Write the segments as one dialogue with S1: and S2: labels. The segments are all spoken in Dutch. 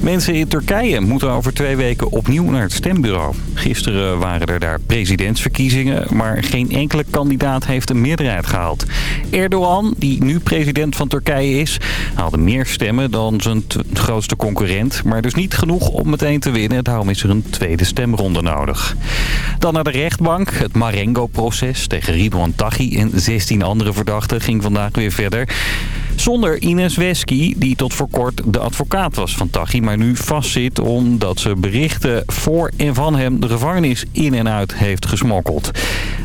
S1: Mensen in Turkije moeten over twee weken opnieuw naar het stembureau. Gisteren waren er daar presidentsverkiezingen, maar geen enkele kandidaat heeft een meerderheid gehaald. Erdogan, die nu president van Turkije is, haalde meer stemmen dan zijn grootste concurrent. Maar dus niet genoeg om meteen te winnen. Daarom is er een tweede stemronde nodig. Dan naar de rechtbank. Het Marengo-proces tegen Ridwan Taghi en 16 andere verdachten ging vandaag weer verder. Zonder Ines Wesky, die tot voor kort de advocaat was van Taghi... maar nu vastzit omdat ze berichten voor en van hem de gevangenis in en uit heeft gesmokkeld.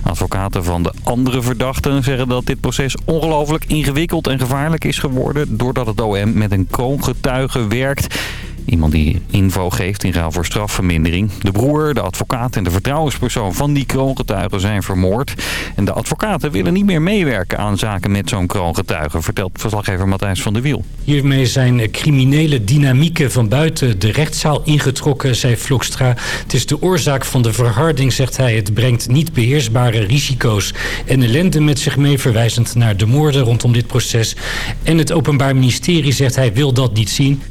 S1: Advocaten van de andere verdachten zeggen dat dit proces ongelooflijk ingewikkeld en gevaarlijk is geworden... doordat het OM met een kroongetuige werkt... Iemand die info geeft in ruil voor strafvermindering. De broer, de advocaat en de vertrouwenspersoon van die kroongetuigen zijn vermoord. En de advocaten willen niet meer meewerken aan zaken met zo'n kroongetuige, vertelt verslaggever Matthijs van der Wiel.
S2: Hiermee zijn criminele dynamieken van buiten de rechtszaal ingetrokken, zei Vlokstra. Het is de oorzaak van de verharding, zegt hij. Het brengt niet beheersbare risico's en ellende met zich mee, verwijzend naar de moorden rondom dit proces. En het Openbaar Ministerie, zegt hij, wil dat niet zien.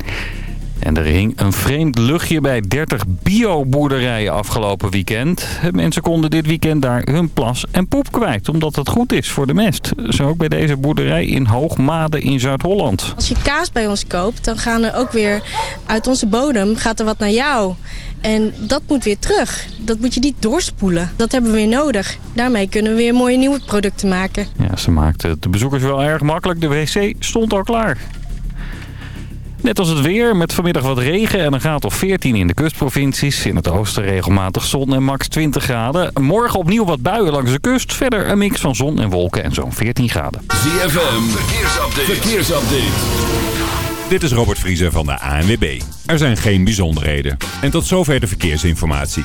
S1: En er hing een vreemd luchtje bij 30 bioboerderijen afgelopen weekend. Mensen konden dit weekend daar hun plas en poep kwijt, omdat het goed is voor de mest. Zo ook bij deze boerderij in Hoogmade in Zuid-Holland.
S3: Als je kaas bij ons koopt, dan gaan er ook weer uit onze bodem gaat er wat naar jou. En dat moet weer terug. Dat moet je niet doorspoelen. Dat hebben we weer nodig. Daarmee kunnen we weer mooie nieuwe producten maken.
S1: Ja, ze maakten de bezoekers wel erg makkelijk. De wc stond al klaar. Net als het weer, met vanmiddag wat regen en een graad of 14 in de kustprovincies. In het oosten regelmatig zon en max 20 graden. Morgen opnieuw wat buien langs de kust. Verder een mix van zon en wolken en zo'n 14 graden.
S4: ZFM, verkeersupdate. verkeersupdate.
S5: Dit is Robert Vriezer van de ANWB. Er zijn geen bijzonderheden. En tot zover de verkeersinformatie.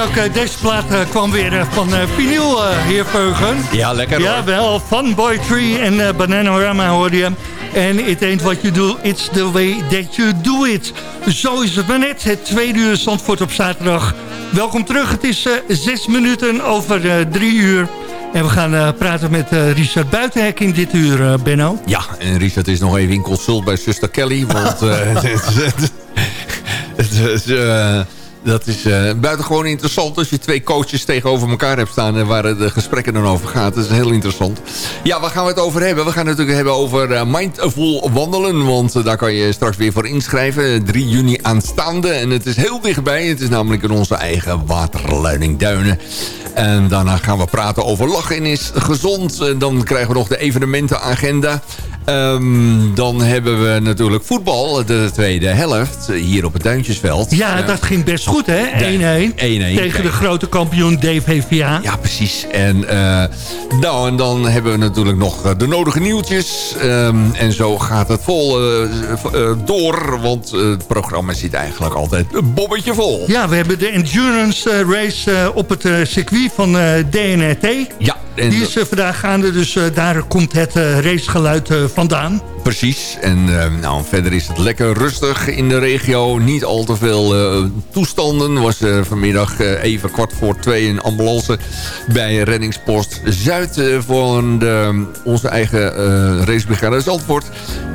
S6: En ook deze plaat kwam weer van vinyl, heer Veugen.
S7: Ja, lekker hoor.
S6: Ja, wel. Boy Tree en Bananarama hoorde je. En it ain't what you do, it's the way that you do it. Zo is het maar net. Het tweede uur Zandvoort op zaterdag. Welkom terug. Het is zes minuten over drie uur. En we gaan uh, praten met uh, Richard Buitenhek in dit uur, uh, Benno.
S7: Ja, en Richard is nog even in consult bij Suster Kelly. Want dat is buitengewoon interessant als je twee coaches tegenover elkaar hebt staan... en waar de gesprekken dan over gaat. Dat is heel interessant. Ja, waar gaan we het over hebben? We gaan het natuurlijk hebben over Mindful Wandelen. Want daar kan je straks weer voor inschrijven. 3 juni aanstaande. En het is heel dichtbij. Het is namelijk in onze eigen waterleiding Duinen. En daarna gaan we praten over lachen is gezond. Dan krijgen we nog de evenementenagenda. Um, dan hebben we natuurlijk voetbal, de tweede helft, hier op het Duintjesveld.
S6: Ja, dat ging best goed, hè? 1-1. Tegen de grote kampioen DVVA.
S7: Ja, precies. En, uh, nou, en dan hebben we natuurlijk nog eh, de nodige nieuwtjes. Um, en zo gaat het vol uh, uh, door, want het programma zit eigenlijk altijd een bobbetje vol.
S6: Ja, we hebben de endurance race op het circuit van DNRT.
S7: Ja.
S6: En Die is vandaag gaande, dus daar komt het racegeluid vandaan.
S7: Precies. En uh, nou, verder is het lekker rustig in de regio. Niet al te veel uh, toestanden. Was uh, vanmiddag even kwart voor twee een ambulance bij reddingspost Zuid voor de, onze eigen racebrigade Zandvoort.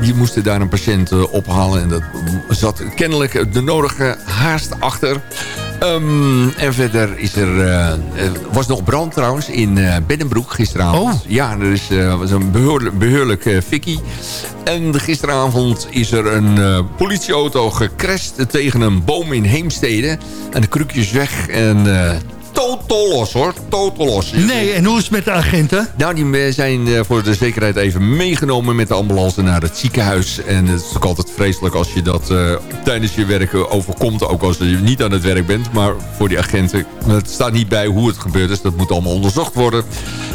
S7: Die moesten daar een patiënt ophalen en dat zat kennelijk de nodige haast achter. Um, en verder is er, uh, was nog brand trouwens in uh, Beddenbroek gisteravond.
S6: Oh.
S7: Ja, er is, uh, was een behoorlijk, behoorlijk fikkie. En gisteravond is er een politieauto gecrashed tegen een boom in Heemstede. En de krukjes weg en totaal los hoor. Totaal los.
S6: Nee, en hoe is het met de agenten?
S7: Nou, die zijn eh, voor de zekerheid even meegenomen met de ambulance naar het ziekenhuis. En het is ook altijd vreselijk als je dat uh, tijdens je werk overkomt. Ook als je niet aan het werk bent. Maar voor die agenten, het staat niet bij hoe het gebeurd is. Dat moet allemaal onderzocht worden.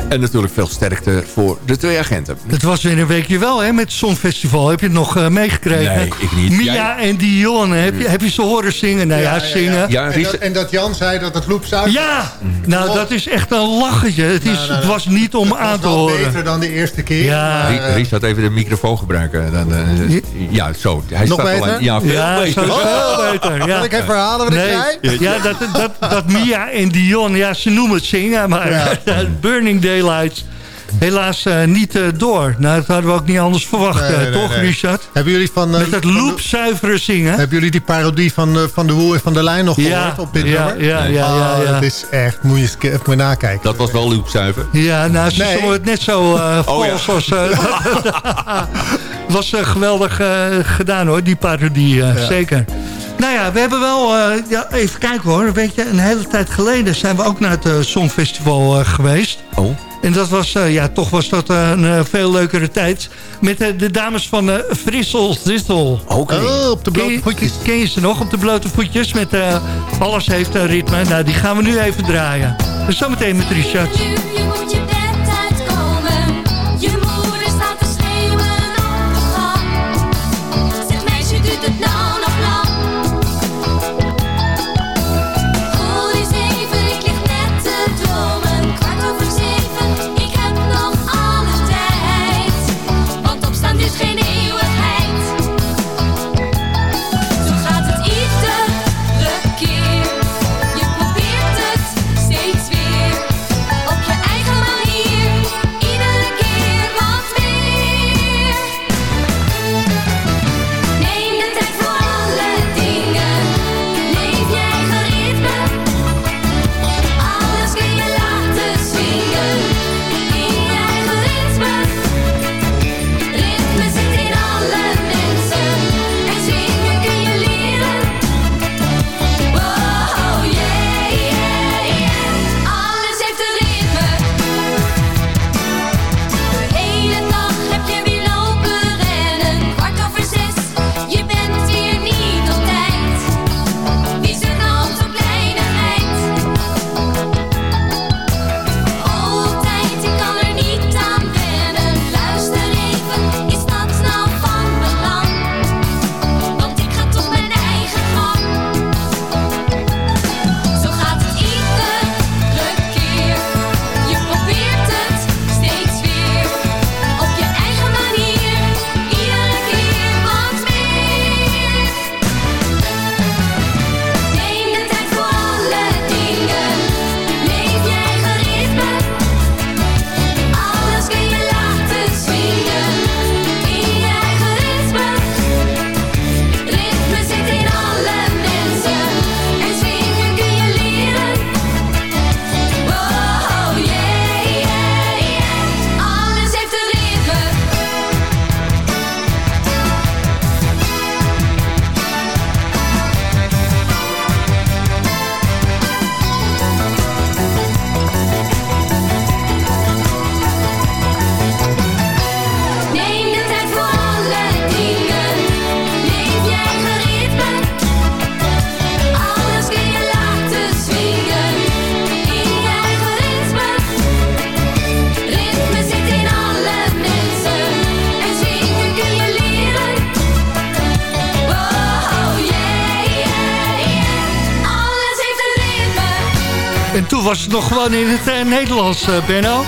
S7: En natuurlijk veel sterkte voor de twee agenten.
S6: Het was weer een weekje wel, hè, met het Songfestival. Heb je het nog uh, meegekregen?
S7: Nee, ik niet.
S6: Mia Jij... en Dion, heb je, heb je ze horen zingen? Nou ja, ja, ja zingen.
S8: Ja, en, dat, en, dat, Jan zei dat het loopzuiver...
S6: Ja, nou dat is echt een lachetje. Het, is, nou, nou, het was niet om aan te horen. Het
S8: beter dan de eerste keer.
S6: Ja.
S7: Maar, Ries had even de microfoon gebruiken. Dan, uh, ja, zo.
S8: Hij nog staat beter? Al,
S7: ja, veel
S6: ja,
S7: beter.
S6: Zo, veel beter. Ja.
S8: Zal ik even verhalen wat
S6: nee.
S8: ik
S6: zei? Ja, dat, dat, dat Mia en Dion, ja, ze noemen het zingen, maar Burning Daylights helaas uh, niet uh, door. Nou, dat hadden we ook niet anders verwacht, nee, nee, toch, nee. Richard?
S8: Hebben jullie van... Uh,
S6: Met het loopzuivere zingen.
S8: Hebben jullie die parodie van, van de Woe en van de Lijn nog gehoord
S6: ja,
S8: op dit
S6: ja,
S8: nummer?
S6: Ja, ja, ja, ja,
S8: ja. Dat is echt... Moet je eens even maar nakijken.
S7: Dat was wel loopzuiver.
S6: Ja, nou, ze zongen het net zo uh,
S7: oh, ja.
S6: als... was geweldig gedaan, hoor, die parodie. Ja. Zeker. Nou ja, we hebben wel... Uh, ja, even kijken hoor. Weet je, een hele tijd geleden zijn we ook naar het uh, Songfestival uh, geweest.
S7: Oh.
S6: En dat was, ja, toch was dat een veel leukere tijd. Met de dames van Frissel Zissel.
S7: Oké. Okay.
S8: Oh, op de blote voetjes.
S6: Ken je ze nog op de blote voetjes? Met Alles heeft een ritme. Nou, die gaan we nu even draaien. Dus zometeen met Richard. Was het nog gewoon in het eh, Nederlands, eh, Benno.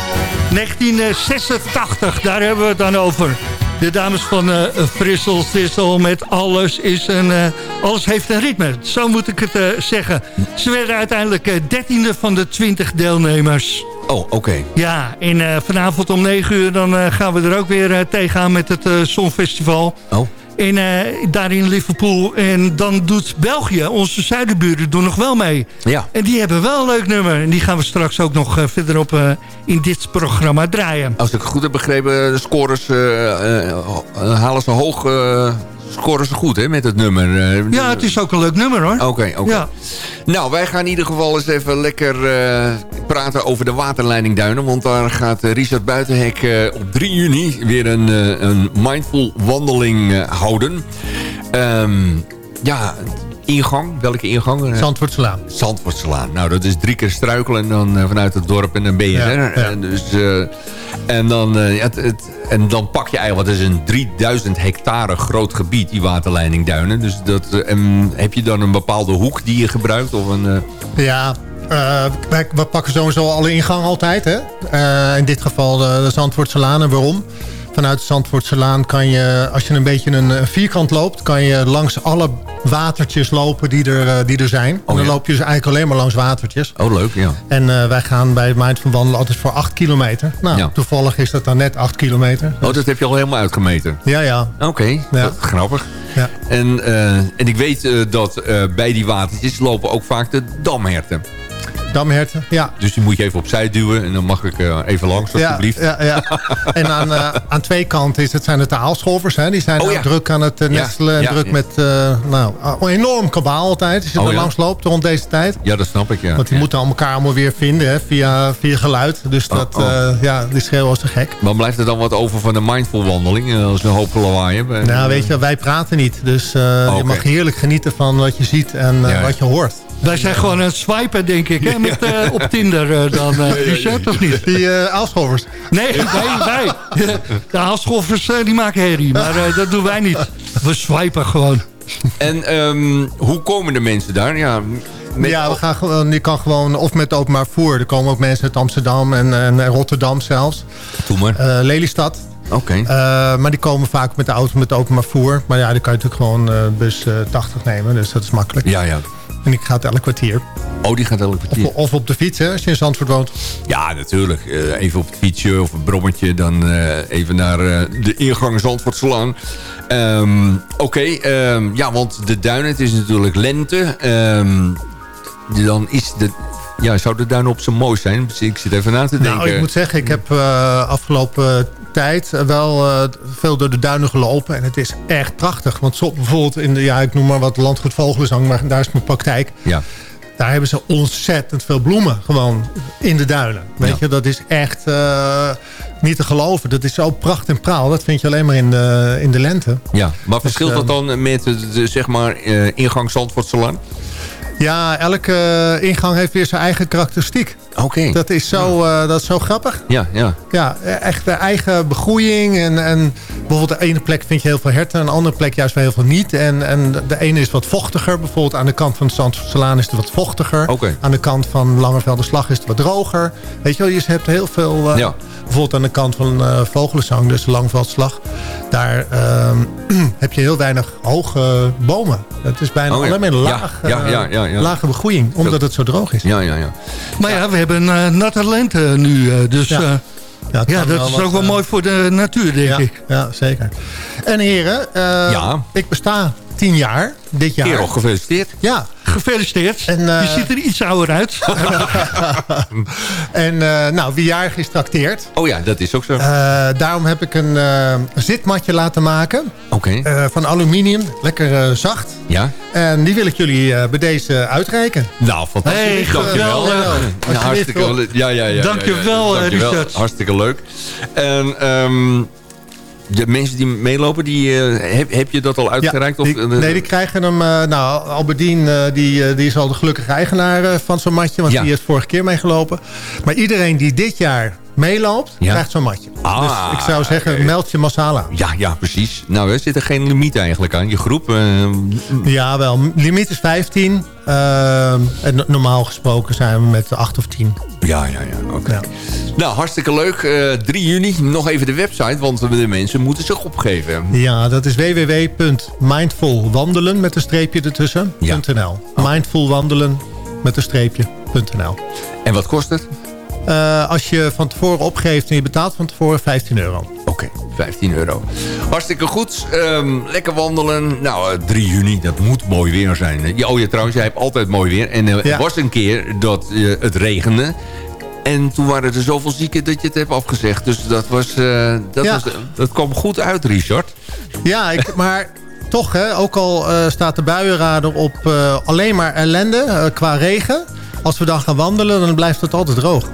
S6: 1986, daar hebben we het dan over. De dames van eh Frissel Sissel met alles, is een, eh, alles heeft een ritme. Zo moet ik het eh, zeggen. Ze werden uiteindelijk eh, dertiende van de 20 deelnemers.
S7: Oh, oké.
S6: Ja, en eh, vanavond om 9 uur dan eh, gaan we er ook weer eh, tegenaan met het eh Songfestival.
S7: Oh.
S6: En eh, daar in Liverpool. En dan doet België, onze zuidenburen, doen nog wel mee.
S7: Ja.
S6: En die hebben wel een leuk nummer. En die gaan we straks ook nog eh, verderop eh, in dit programma draaien.
S7: Als ik het goed heb begrepen, de scores eh, halen ze hoog... scoren ze goed, hè, met het nummer. Eh,
S6: Ja, het is ook een leuk nummer hoor.
S7: Oké, oké.
S6: Ja.
S7: Nou, wij gaan in ieder geval eens even lekker eh, praten over de waterleiding Duinen. Want daar gaat eh, Richard Buitenhek op 3 juni weer een, een mindful wandeling houden. Ehm, ja, ingang. Welke ingang? Eh,
S8: Zandvoortslaan.
S7: Zandvoortslaan. Nou, dat is drie keer struikelen en dan eh, vanuit het dorp en dan ben je
S8: Ja,
S7: er.
S8: ja.
S7: En, dus, eh, en, dan, ja, het, het- en dan pak je eigenlijk, het is een 3000 hectare groot gebied, die waterleiding Duinen. Dus dat, en heb je dan een bepaalde hoek die je gebruikt? Of een,
S8: Ja, wij, we pakken sowieso alle ingang altijd. Hè? In dit geval de, de. En waarom? Vanuit de Zandvoortse Laan kan je, als je een beetje een, vierkant loopt... kan je langs alle watertjes lopen die er, eh, die er zijn. en dan
S7: ja.
S8: loop je dus eigenlijk alleen maar langs watertjes.
S7: Oh, leuk, ja.
S8: En eh, wij gaan bij Mind van Wandelen altijd voor 8 kilometer. Nou,
S7: Ja.
S8: toevallig is dat dan net 8 kilometer.
S7: Oh, dat heb je al helemaal uitgemeten?
S8: Ja, ja.
S7: Oké,
S8: Ja.
S7: grappig.
S8: Ja.
S7: En, eh, en ik weet dat bij die watertjes lopen ook vaak de damherten.
S8: Damherten, ja.
S7: Dus die moet je even opzij duwen en dan mag ik eh, even langs, alsjeblieft.
S8: Ja, ja, ja. En aan, eh, aan twee kanten is het, zijn het de aalscholvers. Hè? Die zijn
S7: Oh,
S8: nou
S7: ja.
S8: druk aan het eh, nestelen. En druk met nou, een enorm kabaal altijd. Als je
S7: Oh,
S8: er langs loopt rond deze tijd.
S7: Ja, dat snap ik, ja.
S8: Want die moeten elkaar allemaal weer vinden hè, via, via geluid. Dus dat,
S7: oh.
S8: eh, ja, die schreeuwen als te gek.
S7: Maar blijft er dan wat over van de mindful wandeling? Als we een hoop lawaai hebben?
S8: Nou, weet je, wij praten niet. Dus je mag heerlijk genieten van wat je ziet en wat je hoort.
S6: Wij zijn gewoon aan het swipen, denk ik, hè, met, eh, op Tinder eh, dan, eh Richard, of niet?
S8: Die eh aalscholvers.
S6: Nee, wij, wij. De haalschoffers eh, die maken herrie, maar eh, dat doen wij niet. We swipen gewoon.
S7: En ehm, hoe komen de mensen daar? Ja, met-
S8: Ja, we gaan gewoon, je kan gewoon, of met openbaar voer. Er komen ook mensen uit Amsterdam en, en Rotterdam zelfs.
S7: Doe maar.
S8: Eh, Lelystad.
S7: Oké.
S8: Eh, maar die komen vaak met de auto met openbaar voer. Maar ja, die kan je natuurlijk gewoon eh, bus eh, 80 nemen. Dus dat is makkelijk.
S7: Ja, ja.
S8: En ik ga het elk kwartier.
S7: Oh, die gaat elk kwartier.
S8: of op de fiets, hè, als je in Zandvoort woont.
S7: Ja, natuurlijk. Eh, even op het fietsje of een brommetje. Dan eh, even naar eh, de ingang Zandvoortslaan. Ehm Oké, ehm, ja, want de duinen, het is natuurlijk lente. Ehm, dan is de... Ja, zou de duin op zijn mooi zijn? Ik zit even na te denken.
S8: Nou, ik moet zeggen, ik heb afgelopen tijd wel eh, veel door de duinen gelopen. En het is echt prachtig. Want zo, bijvoorbeeld in de, ja, ik noem maar wat landgoed Vogelenzang. Maar daar is mijn praktijk.
S7: Ja.
S8: Daar hebben ze ontzettend veel bloemen gewoon in de duinen. Weet
S7: Ja.
S8: je, dat is echt eh, niet te geloven. Dat is zo pracht en praal. Dat vind je alleen maar in de, in de lente.
S7: Ja, maar verschilt
S8: eh,
S7: dat dan met de, zeg maar, eh, ingang Zandvoortselaan?
S8: Ja, elke eh, ingang heeft weer zijn eigen karakteristiek.
S7: Oké.
S8: Dat is zo, eh, dat is zo grappig.
S7: Ja, ja.
S8: Ja, echt de eigen begroeiing. En, en bijvoorbeeld de ene plek vind je heel veel herten. En de andere plek juist weer heel veel niet. En, en de ene is wat vochtiger. Bijvoorbeeld aan de kant van het Zandvoortselaan is het wat vochtiger.
S7: Oké.
S8: Aan de kant van Langevelderslag is het wat droger. Weet je wel, je hebt heel veel... eh,
S7: Ja.
S8: Bijvoorbeeld aan de kant van eh Vogelenzang, dus de Langveldslag. Daar ehm, heb je heel weinig hoge bomen. Het is bijna
S7: Oh ja.
S8: alleen maar laag,
S7: ja,
S8: eh,
S7: ja, ja, ja.
S8: lage begroeiing. Omdat het zo droog is.
S7: Ja, ja, ja.
S6: Maar ja, we hebben een uh, natte lente nu, uh, dus
S8: Ja.
S6: dat
S8: wel
S6: is
S8: wat,
S6: ook wel
S8: eh,
S6: mooi voor de natuur, denk
S8: ja,
S6: ik.
S8: ja, zeker. En heren, eh,
S7: Ja.
S8: ik besta tien jaar dit jaar.
S7: Kerel, gefeliciteerd.
S8: Ja,
S6: Gefeliciteerd.
S8: En, eh,
S6: je ziet er iets ouder uit.
S8: en eh, nou, wie jarig is trakteert.
S7: Oh ja, dat is ook zo.
S8: Eh, daarom heb ik een zitmatje laten maken.
S7: Oké.
S8: van aluminium, lekker zacht.
S7: Ja.
S8: En die wil ik jullie bij deze uitreiken.
S7: Nou, fantastisch.
S6: Hey,
S7: dankjewel.
S6: geweldig.
S7: Ja, hartstikke leuk. Ja, ja, ja.
S6: Dankjewel,
S7: ja, ja.
S6: Richard.
S7: Hartstikke leuk. En ehm, de mensen die meelopen, die, eh, heb, heb je dat al uitgereikt?
S8: Ja,
S7: of,
S8: die- nee, die krijgen hem... eh, nou, Alberdien eh, die, eh, die is al de gelukkige eigenaar eh, van zo'n matje. Want
S7: Ja.
S8: die is vorige keer meegelopen. Maar iedereen die dit jaar meeloopt,
S7: Ja.
S8: krijgt zo'n matje.
S7: Ah,
S8: dus ik zou zeggen,
S7: oké.
S8: meld je massaal aan.
S7: Ja, ja, precies. Nou, er zit er geen limiet eigenlijk aan. Je groep... eh,
S8: Ja, wel. Limiet is 15. eh, en normaal gesproken zijn we met 8 of 10.
S7: ja, ja, ja. Oké.
S8: Ja.
S7: Nou, hartstikke leuk. Eh 3 juni, nog even de website, want de mensen moeten zich opgeven.
S8: Ja, dat is www.mindfulwandelen met een streepje ertussen.
S7: Ja.
S8: .nl. Mindfulwandelen met een streepje. .nl.
S7: En wat kost het?
S8: Eh, als je van tevoren opgeeft en je betaalt van tevoren 15 euro.
S7: Oké, 15 euro. Hartstikke goed. Ehm, lekker wandelen. Nou, eh, 3 juni, dat moet mooi weer zijn. Oh ja, trouwens, jij hebt altijd mooi weer. En eh, er
S8: Ja.
S7: was een keer dat eh, het regende. En toen waren er zoveel zieken dat je het hebt afgezegd. Dus dat, was, eh, dat,
S8: Ja.
S7: was, dat kwam goed uit, Richard.
S8: Ja, ik, maar toch, hè, ook al eh, staat de buienradar op eh, alleen maar ellende eh, qua regen. Als we dan gaan wandelen, dan blijft het altijd droog.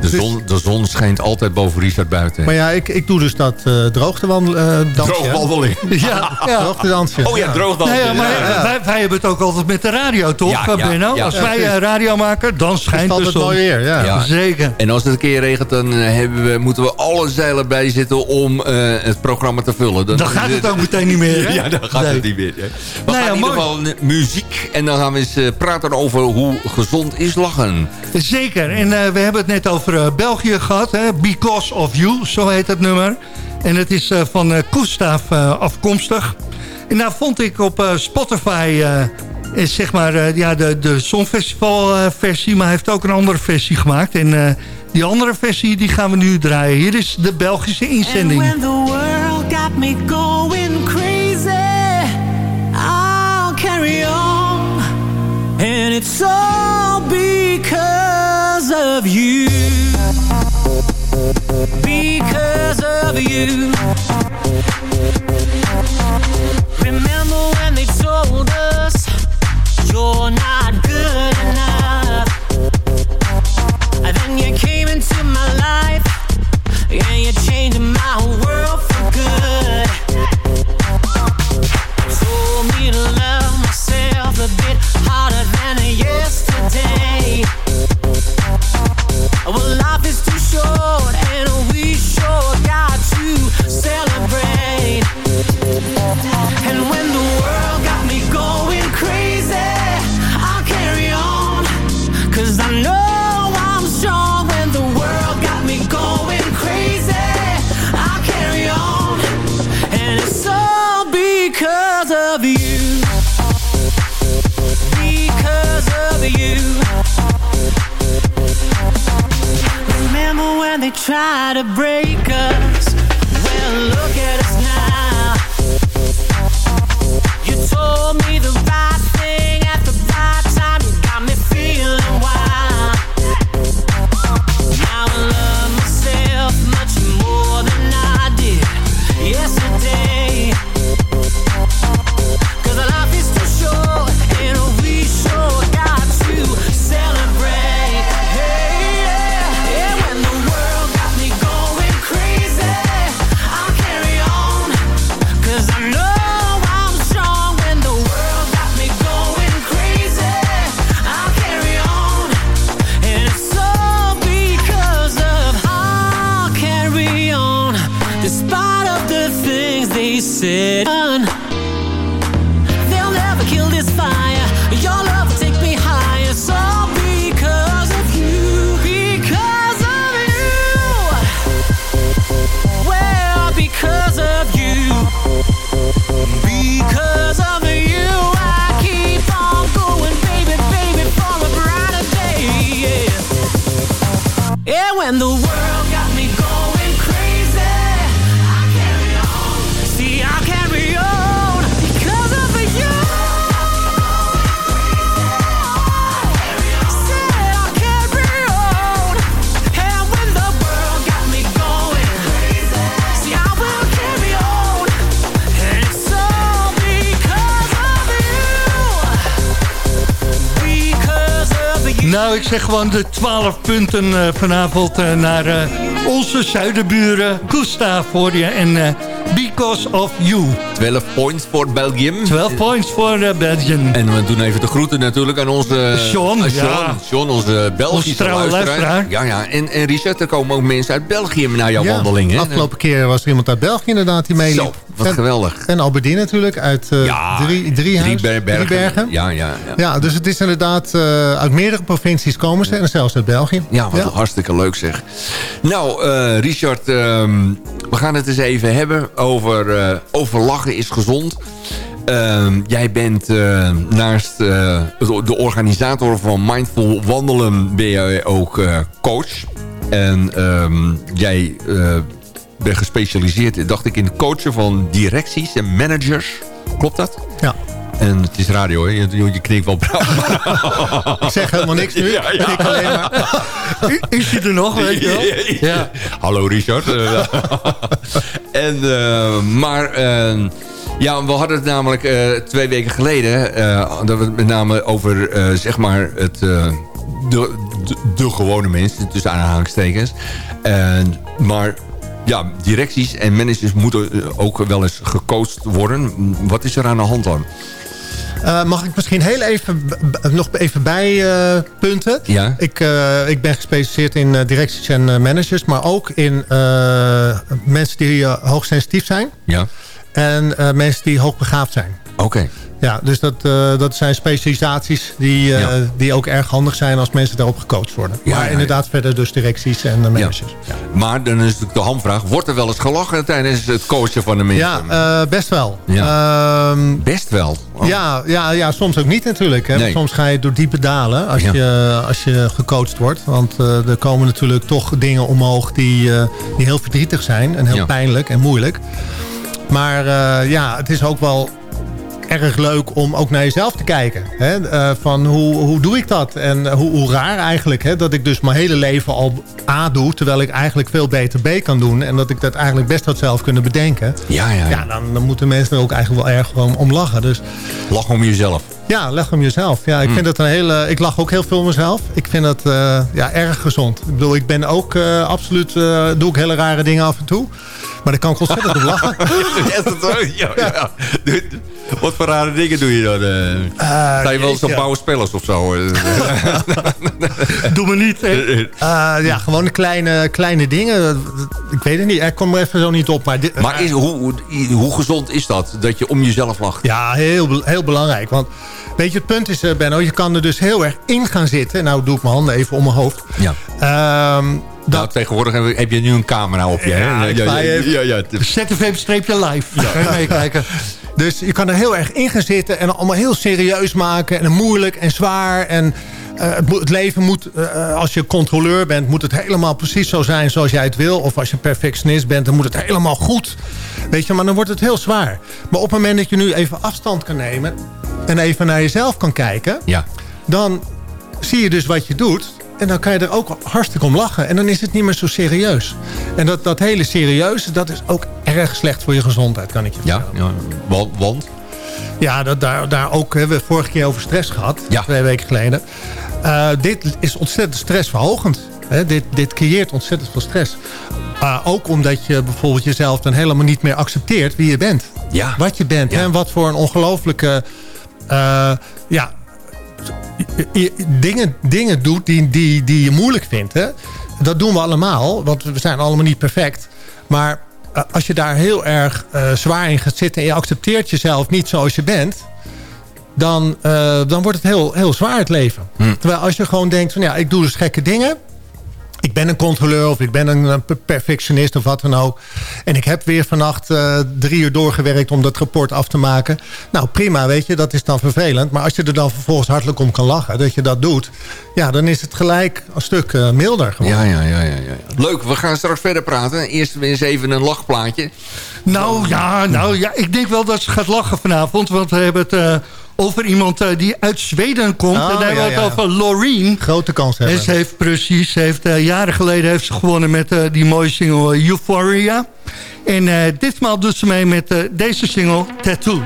S7: De zon, de zon schijnt altijd boven Richard buiten.
S8: Maar ja, ik, ik doe dus dat eh droogtewandeling. Uh,
S7: Droogwandeling.
S8: Ja, ja. droogtedansje.
S7: Oh ja, droogdansje.
S6: Nee, ja, maar
S7: Ja.
S6: Wij, wij hebben het ook altijd met de radio, toch,
S7: Ja, ja,
S6: Benno?
S7: ja.
S6: Als
S8: Ja,
S6: wij eh, radio maken, dan schijnt
S8: Het
S6: de zon.
S8: weer, ja.
S7: Ja.
S6: Zeker.
S7: En als het een keer regent, dan eh, hebben we, moeten we alle zeilen bijzitten om eh, het programma te vullen.
S6: Dan gaat het ook meteen niet meer, hè?
S7: Ja, dan gaat
S6: Nee.
S7: het niet meer. hè. We
S6: Nou
S7: gaan
S6: ja,
S7: in ieder geval muziek en dan gaan we eens eh, praten over hoe gezond is lachen.
S6: Zeker. En eh, we hebben het net over eh, België gehad. Hè? Because of You, zo heet het nummer. En het is eh, van eh Koestaaf afkomstig. En nou vond ik op Spotify... is zeg maar ja, de, de Songfestival versie. Maar hij heeft ook een andere versie gemaakt. En die andere versie die gaan we nu draaien. Hier is de Belgische inzending.
S9: And when the world got me going crazy, I'll carry on. And it's all because of you. Because of you. Remember when they told us you're not good enough? And then you came Yeah. Yeah, when the
S6: ik zeg gewoon de 12 punten eh, vanavond eh, naar eh, Onze zuidenburen, Gustav hoor je. En Because of You.
S7: 12 points voor Belgium.
S6: 12 points voor uh, Belgium.
S7: En we doen even de groeten natuurlijk aan onze... Uh, John,
S6: ja.
S7: John, onze Belgische
S6: Onze trouwe luisteraar.
S7: Ja, ja. En, en Richard, er komen ook mensen uit België naar jouw
S8: Ja,
S7: wandeling. Hè?
S8: afgelopen keer was er iemand uit België inderdaad die meeliep.
S7: Wat
S8: en,
S7: geweldig.
S8: En Alberdien natuurlijk, uit uh,
S7: Ja,
S8: drie, Driehuis,
S7: Driebergen.
S8: Driebergen.
S7: Ja, ja, ja.
S8: Ja, dus het is inderdaad uh, uit meerdere provincies komen ze. En zelfs uit België.
S7: Ja, wat hartstikke leuk zeg. Nou, uh, Richard, um, we gaan het eens even hebben over, over lachen is gezond. Uh, jij bent naast de organisator van Mindful Wandelen ben je ook coach. En um, jij bent gespecialiseerd, dacht ik, in het coachen van directies en managers. Klopt dat?
S8: Ja.
S7: En het is radio, hè? Je, je knikt wel braaf.
S8: ik zeg helemaal niks nu. Ja, ja. Ik knik alleen maar.
S6: Is je er nog, weet je wel?
S7: Ja. Hallo Richard. en, uh, maar... Uh, ja, we hadden het namelijk uh, twee weken geleden... dat we het met name over, zeg maar, het, de, de, de, gewone mensen, tussen aanhalingstekens. maar ja, directies en managers moeten ook wel eens gecoacht worden. Wat is er aan de hand dan?
S8: Uh, mag ik misschien heel even nog even bijpunten? Uh,
S7: ja.
S8: Ik, uh, ik ben gespecialiseerd in directies en managers, maar ook in mensen die hoogsensitief zijn.
S7: Ja.
S8: En mensen die hoogbegaafd zijn.
S7: Oké. Okay.
S8: Ja, dus dat, uh, dat zijn specialisaties die, uh, ja. die ook erg handig zijn als mensen daarop gecoacht worden.
S7: Ja,
S8: maar
S7: ja,
S8: inderdaad verder dus directies en de managers.
S7: Maar dan is natuurlijk de hamvraag, wordt er wel eens gelachen tijdens het coachen van de mensen?
S8: Ja, uh, best wel.
S7: Uh, best wel?
S8: Oh. Ja, ja, ja, soms ook niet natuurlijk. Hè? Nee. Soms ga je door diepe dalen als, je, als je gecoacht wordt. Want er komen natuurlijk toch dingen omhoog die, die heel verdrietig zijn. En heel pijnlijk en moeilijk. Maar ja, het is ook wel erg leuk om ook naar jezelf te kijken. Hè? Uh, van hoe, hoe doe ik dat? En uh, hoe, hoe, raar eigenlijk hè? dat ik dus mijn hele leven al A doe... terwijl ik eigenlijk veel beter B kan doen. En dat ik dat eigenlijk best had zelf kunnen bedenken.
S7: Ja, ja, ja.
S8: ja dan, dan moeten mensen er ook eigenlijk wel erg om, om lachen. Dus,
S7: lach om jezelf.
S8: Ja, lach om jezelf. Ja, ik, mm. vind dat een hele, ik lach ook heel veel mezelf. Ik vind dat uh, ja, erg gezond. Ik bedoel, ik ben ook absoluut... doe ik hele rare dingen af en toe. Maar daar kan ik ontzettend op lachen.
S7: ja, ja. Wat voor rare dingen doe je dan? Uh, uh, Sta je wel eens op bouwen spellers of zo?
S6: doe me niet.
S8: Uh, ja, gewoon de kleine, kleine dingen. Ik weet het niet. Ik kom er even zo niet op. Maar, dit,
S7: maar is, hoe, hoe gezond is dat? Dat je om jezelf lacht?
S8: Ja, heel, heel belangrijk. Want weet je, het punt is, Benno, je kan er dus heel erg in gaan zitten. Nou, doe ik mijn handen even om mijn hoofd.
S7: Ja. Um, dat... Nou, tegenwoordig heb je nu een camera op je.
S8: Ja,
S7: hè?
S8: ja, ja,
S6: ZFM-live. Ja.
S8: meekijken. Dus je kan er heel erg in gaan zitten en allemaal heel serieus maken. En moeilijk en zwaar. En uh, het, het, leven moet, uh, als je controleur bent, moet het helemaal precies zo zijn zoals jij het wil. Of als je perfectionist bent, dan moet het helemaal goed. Weet je, maar dan wordt het heel zwaar. Maar op het moment dat je nu even afstand kan nemen en even naar jezelf kan kijken.
S7: Ja.
S8: Dan zie je dus wat je doet. En dan kan je er ook hartstikke om lachen. En dan is het niet meer zo serieus. En dat, dat hele serieuze, dat is ook erg slecht voor je gezondheid, kan ik je
S7: vertellen. Ja, ja. Want?
S8: Ja, dat, daar, daar ook hebben we vorige keer over stress gehad.
S7: Ja.
S8: Twee weken geleden. Uh, dit is ontzettend stressverhogend. Dit, dit creëert ontzettend veel stress. Uh, ook omdat je bijvoorbeeld jezelf dan helemaal niet meer accepteert wie je bent.
S7: Ja.
S8: Wat je bent.
S7: Ja.
S8: En wat voor een ongelooflijke... Uh, ja, dingen, dingen doet die, die, die je moeilijk vindt. Hè? Dat doen we allemaal, want we zijn allemaal niet perfect. Maar uh, als je daar heel erg uh, zwaar in gaat zitten... en je accepteert jezelf niet zoals je bent... dan, uh, dan wordt het heel, heel zwaar het leven.
S7: Hm.
S8: Terwijl als je gewoon denkt van ja, ik doe dus gekke dingen... ik ben een controleur of ik ben een perfectionist of wat dan ook. En ik heb weer vannacht uh, drie uur doorgewerkt om dat rapport af te maken. Nou prima, weet je, dat is dan vervelend. Maar als je er dan vervolgens hartelijk om kan lachen, dat je dat doet... ja, dan is het gelijk een stuk uh, milder. Gewoon.
S7: Ja, ja, ja, ja, ja. Leuk, we gaan straks verder praten. Eerst eens even een lachplaatje.
S6: Nou ja, nou ja, ik denk wel dat ze gaat lachen vanavond. Want we hebben het... Uh, over iemand uh, die uit Zweden komt.
S8: Oh,
S6: en dan hebben we het over Loreen.
S8: Grote kans hebben.
S6: En ze heeft precies, ze heeft, uh, jaren geleden heeft ze gewonnen met uh, die mooie single Euphoria. En ditmaal doet ze mee met deze single Tattoo.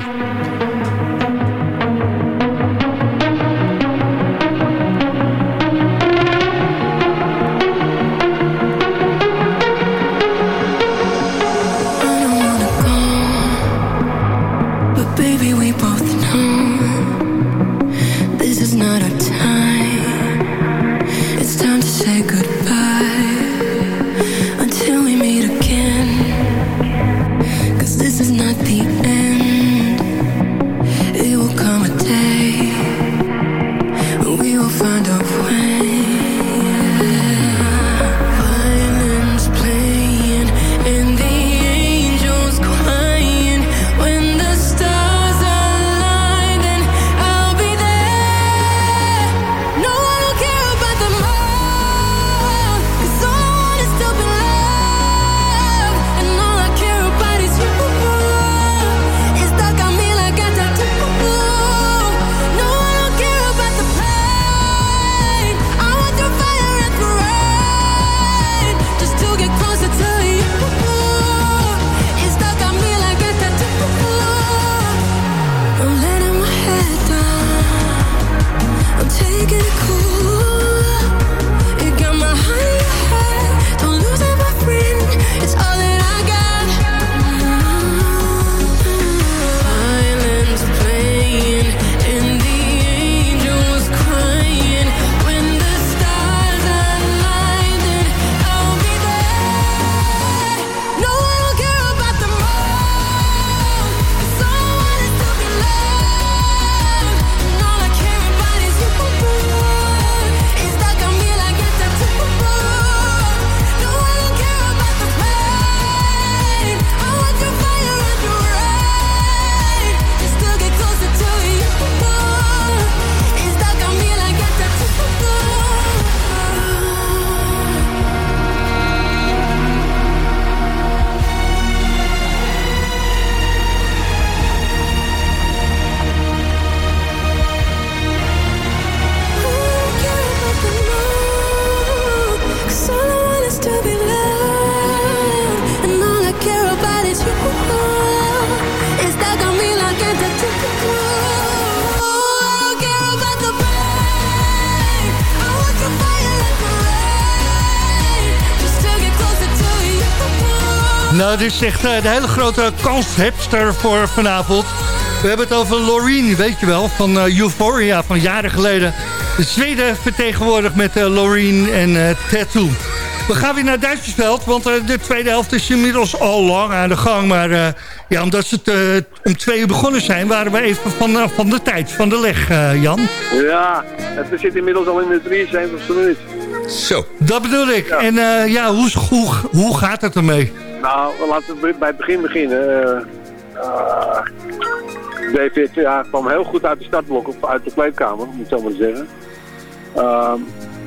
S6: Nou, dit is echt eh, de hele grote conceptster voor vanavond. We hebben het over Loreen, weet je wel, van eh, Euphoria van jaren geleden. De Zweden vertegenwoordigd met uh, Loreen en eh, Tattoo. We gaan weer naar Duitsersveld, want eh, de tweede helft is inmiddels al lang aan de gang. Maar eh, ja, omdat ze het, eh, om twee uur begonnen zijn, waren we even van, eh, van de tijd, van de leg, eh, Jan.
S10: Ja, het zit inmiddels al in de 73e minuut.
S7: Zo.
S6: Dat bedoel ik. En eh, ja, hoe, hoe, hoe gaat het ermee?
S10: Nou, laten we bij het begin beginnen. Eh eh, David kwam heel goed uit de startblok, of uit de kleedkamer, moet ik zo maar zeggen. Ehm,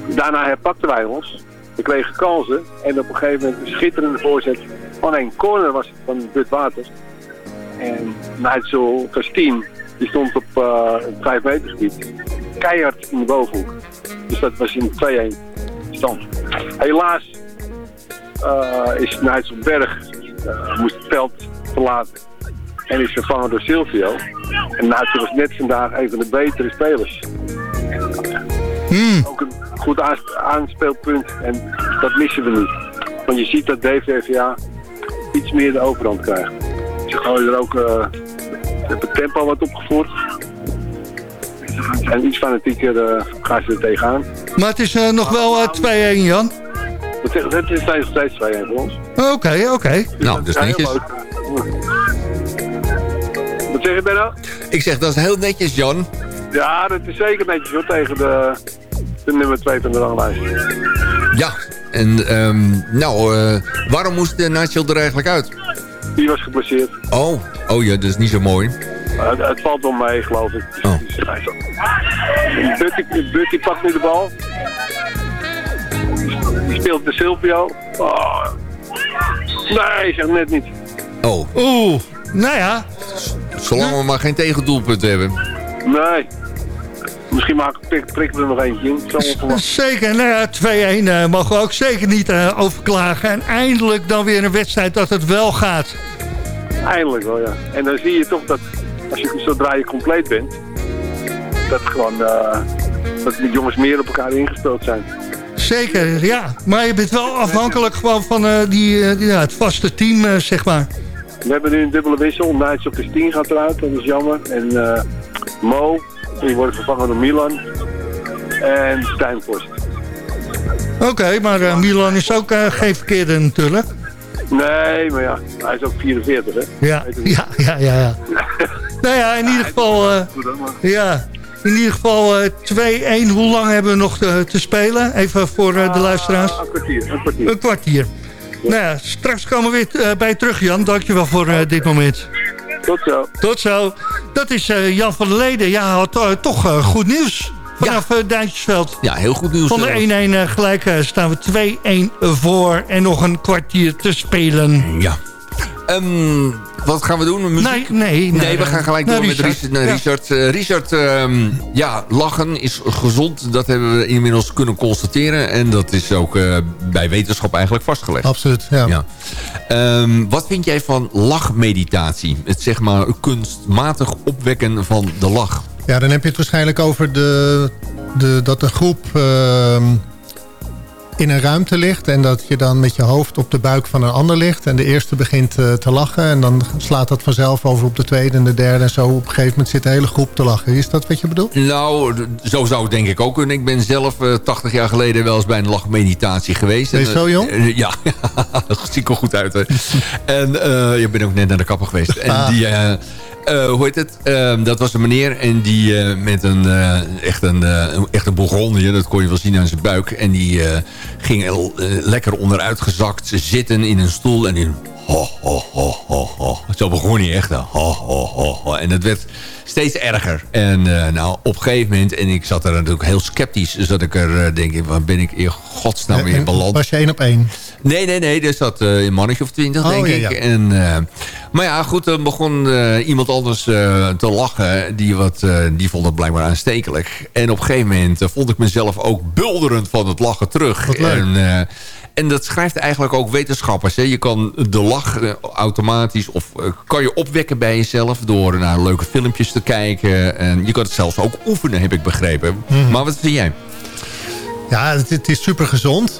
S10: daarna herpakten wij ons. We kregen kansen en op een gegeven moment een schitterende voorzet van een corner was het van Bud Waters. En Nigel Kastien, die stond op eh, het 5 meter gebied, keihard in de bovenhoek. Dus dat was in 2-1 stand. Helaas eh, is Nigel Berg, eh, moest het veld verlaten en is vervangen door Silvio. En Nigel was net vandaag een van de betere spelers. Ook een goed aans- aanspeelpunt en dat missen we niet. Want je ziet dat DVVA iets meer de overhand krijgt. Ze gooien er ook uh, het tempo wat opgevoerd. En iets fanatieker eh, gaan ze er tegenaan.
S6: Maar het is eh, nog wel eh, 2-1, Jan.
S10: Het is- steeds 2-1 voor ons.
S6: Oké, oké.
S7: Nou, dat is
S10: Ja, heel
S7: netjes.
S10: Wat zeg je Benno?
S7: Ik zeg, dat is heel netjes, Jan.
S10: Ja, dat is zeker netjes hoor, tegen de, de nummer 2 van de ranglijst.
S7: Ja, en ehm, nou, eh, waarom moest de Nigel er eigenlijk uit?
S10: Die was geblesseerd.
S7: Oh, oh ja, dat is niet zo mooi.
S10: Uh, het, het valt wel mee, geloof ik.
S7: Oh.
S10: Dus Butty, Butty pakt nu de bal. Speelt de Silvio. Oh. Nee, zeg net niet.
S7: Oh,
S6: Oeh, nou ja.
S7: zolang we maar geen tegendoelpunt hebben.
S10: Nee. Misschien maken prik, prikken we er nog eentje in.
S6: Zeker, nou ja, 2-1 eh, mogen we ook zeker niet eh, overklagen. En eindelijk dan weer een wedstrijd dat het wel gaat.
S10: Eindelijk wel, ja. En dan zie je toch dat als je zodra je compleet bent, dat gewoon eh, dat die jongens meer op elkaar ingespeeld zijn.
S6: Zeker, ja. Maar je bent wel afhankelijk gewoon van eh, die, eh, die- ja, het vaste team, eh, zeg maar.
S10: We hebben nu een dubbele wissel. Nigel Christine gaat eruit, dat is jammer. En Mo, die wordt vervangen door Milan. En Stijnpost.
S6: Oké, maar Milan is ook geen verkeerde natuurlijk.
S10: Nee, maar ja, hij is ook 44, hè?
S6: Ja, ja, ja, ja. ja. nou ja, in ieder geval... ja, in ieder geval eh, 2-1. Hoe lang hebben we nog te, te spelen? Even voor eh, de luisteraars.
S10: Ah, Een kwartier, een kwartier.
S6: Een kwartier. Nou ja, straks komen we weer eh, bij je terug, Jan. Dankjewel voor eh, dit moment.
S10: Tot zo.
S6: Tot zo. Dat is eh, Jan van der Leden. Ja, had to- toch eh, goed nieuws vanaf eh Duitsersveld.
S7: Ja, heel goed nieuws.
S6: Van de
S7: eh.
S6: 1-1 eh, gelijk eh, staan we 2-1 voor en nog een kwartier te spelen.
S7: Ja. Ehm, wat gaan we doen? Muziek?
S6: Nee, nee.
S7: Nee,
S6: naar,
S7: we gaan gelijk door met
S6: Richard.
S7: Richard.
S6: Ja.
S7: Richard. Eh, Richard, ehm, ja, lachen is gezond. Dat hebben we inmiddels kunnen constateren. En dat is ook eh, bij wetenschap eigenlijk vastgelegd.
S8: Absoluut, ja.
S7: Ja. Ehm, wat vind jij van lachmeditatie? Het zeg maar kunstmatig opwekken van de lach.
S8: Ja, dan heb je het waarschijnlijk over de, de, dat een groep in een ruimte ligt... en dat je dan met je hoofd op de buik van een ander ligt... en de eerste begint eh, te lachen... en dan slaat dat vanzelf over op de tweede en de derde... en zo op een gegeven moment zit de hele groep te lachen. Is dat wat je bedoelt?
S7: Nou, zo zou het denk ik ook kunnen. Ik ben zelf eh, 80 jaar geleden wel eens bij een lachmeditatie geweest.
S8: Ben je
S7: En,
S8: zo
S7: eh,
S8: jong?
S7: ja, dat ziet er goed uit. Hè. en je bent ook net naar de kapper geweest. En
S8: Ah.
S7: die... eh, hoe heet het? Ehm, dat was een meneer en die eh, met een, eh, echt een, echt een bourgondier, dat kon je wel zien aan zijn buik. En die ging lekker onderuitgezakt zitten in een stoel en die... Ho, ho, ho, ho, ho. Zo begon hij echt. Ho, ho, ho, ho. En het werd steeds erger. En eh, nou, op een gegeven moment, en ik zat er natuurlijk heel sceptisch, zat ik er, eh, denk ik, waar ben ik in godsnaam weer beland?
S8: was je één op één?
S7: Nee, nee, nee. Er zat eh, een mannetje of twintig,
S8: Oh,
S7: denk
S8: ja,
S7: ik.
S8: ja.
S7: En, eh, maar ja, goed, dan begon iemand anders eh, te lachen. Die, wat, eh, die vond het blijkbaar aanstekelijk. En op een gegeven moment vond ik mezelf ook bulderend van het lachen terug.
S8: Wat leuk.
S7: En, eh, en dat schrijft eigenlijk ook wetenschappers. Hè. Je kan de lach eh, automatisch of eh, kan je opwekken bij jezelf... door naar leuke filmpjes te kijken. En je kan het zelfs ook oefenen, heb ik begrepen.
S8: Mhm.
S7: Maar wat vind jij?
S8: Ja, het, het is super gezond.